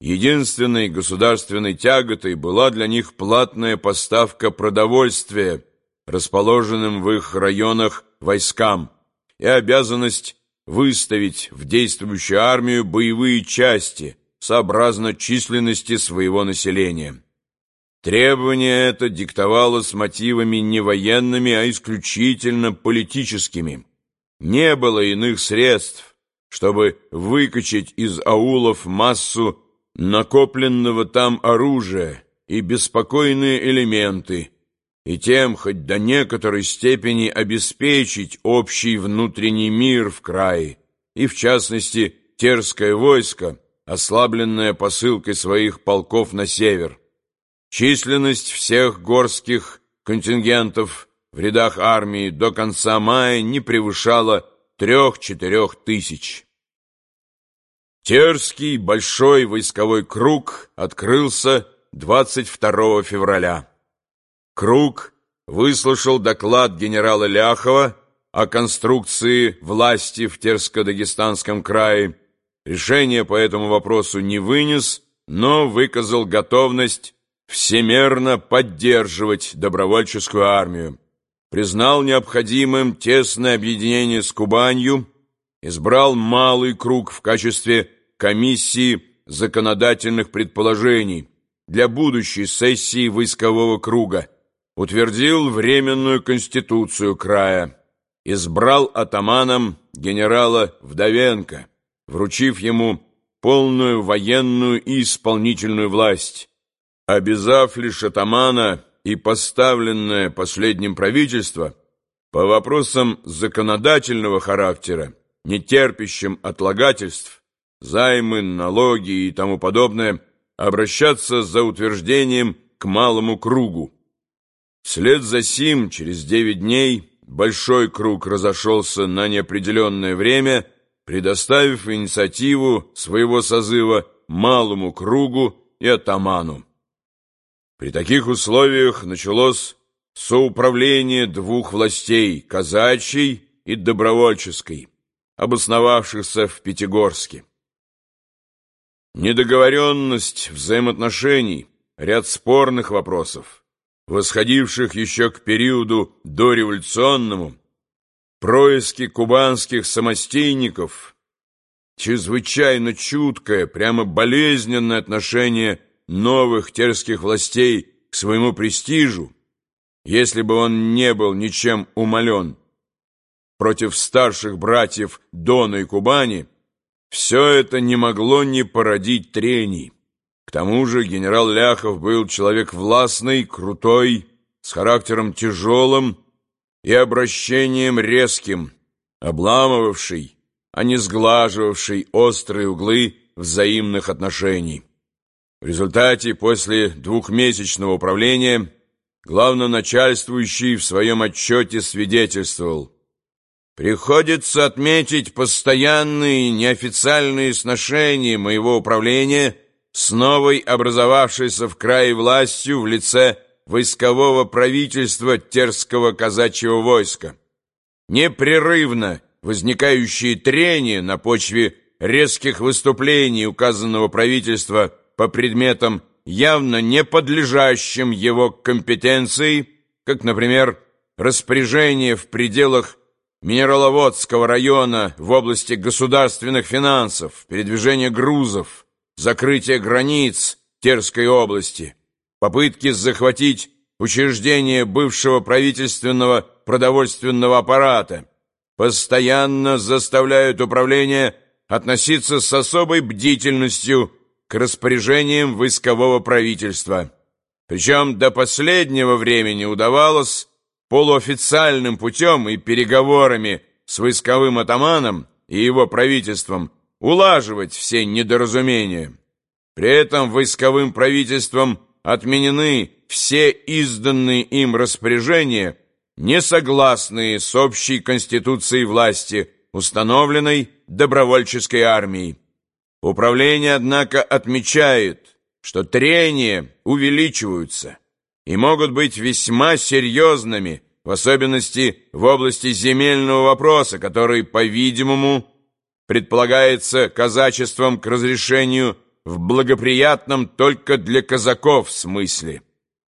Единственной государственной тяготой была для них платная поставка продовольствия, расположенным в их районах войскам, и обязанность выставить в действующую армию боевые части сообразно численности своего населения. Требование это диктовало с мотивами не военными, а исключительно политическими. Не было иных средств, чтобы выкачать из аулов массу накопленного там оружия и беспокойные элементы, и тем хоть до некоторой степени обеспечить общий внутренний мир в крае, и в частности терское войско, ослабленное посылкой своих полков на север. Численность всех горских контингентов в рядах армии до конца мая не превышала трех-четырех тысяч. Терский большой войсковой круг открылся 22 февраля. Круг выслушал доклад генерала Ляхова о конструкции власти в Терско-Дагестанском крае. Решение по этому вопросу не вынес, но выказал готовность всемерно поддерживать добровольческую армию. Признал необходимым тесное объединение с Кубанью, избрал малый круг в качестве комиссии законодательных предположений для будущей сессии войскового круга, утвердил Временную Конституцию края, избрал атаманом генерала Вдовенко, вручив ему полную военную и исполнительную власть, обязав лишь атамана и поставленное последним правительство по вопросам законодательного характера, не терпящим отлагательств, займы, налоги и тому подобное, обращаться за утверждением к малому кругу. Вслед за сим, через девять дней, большой круг разошелся на неопределенное время, предоставив инициативу своего созыва малому кругу и атаману. При таких условиях началось соуправление двух властей, казачьей и добровольческой, обосновавшихся в Пятигорске. Недоговоренность взаимоотношений, ряд спорных вопросов, восходивших еще к периоду дореволюционному, происки кубанских самостейников, чрезвычайно чуткое, прямо болезненное отношение новых терских властей к своему престижу, если бы он не был ничем умолен, против старших братьев Дона и Кубани, все это не могло не породить трений. К тому же генерал Ляхов был человек властный, крутой, с характером тяжелым и обращением резким, обламывавший, а не сглаживавший острые углы взаимных отношений. В результате, после двухмесячного управления, главноначальствующий в своем отчете свидетельствовал – Приходится отметить постоянные неофициальные сношения моего управления с новой образовавшейся в крае властью в лице войскового правительства Терского казачьего войска. Непрерывно возникающие трения на почве резких выступлений указанного правительства по предметам, явно не подлежащим его компетенции, как, например, распоряжение в пределах Минераловодского района в области государственных финансов, передвижения грузов, закрытие границ Терской области, попытки захватить учреждения бывшего правительственного продовольственного аппарата постоянно заставляют управление относиться с особой бдительностью к распоряжениям войскового правительства. Причем до последнего времени удавалось полуофициальным путем и переговорами с войсковым атаманом и его правительством улаживать все недоразумения. При этом войсковым правительством отменены все изданные им распоряжения, не согласные с общей конституцией власти, установленной добровольческой армией. Управление, однако, отмечает, что трения увеличиваются – и могут быть весьма серьезными, в особенности в области земельного вопроса, который, по-видимому, предполагается казачеством к разрешению в благоприятном только для казаков смысле.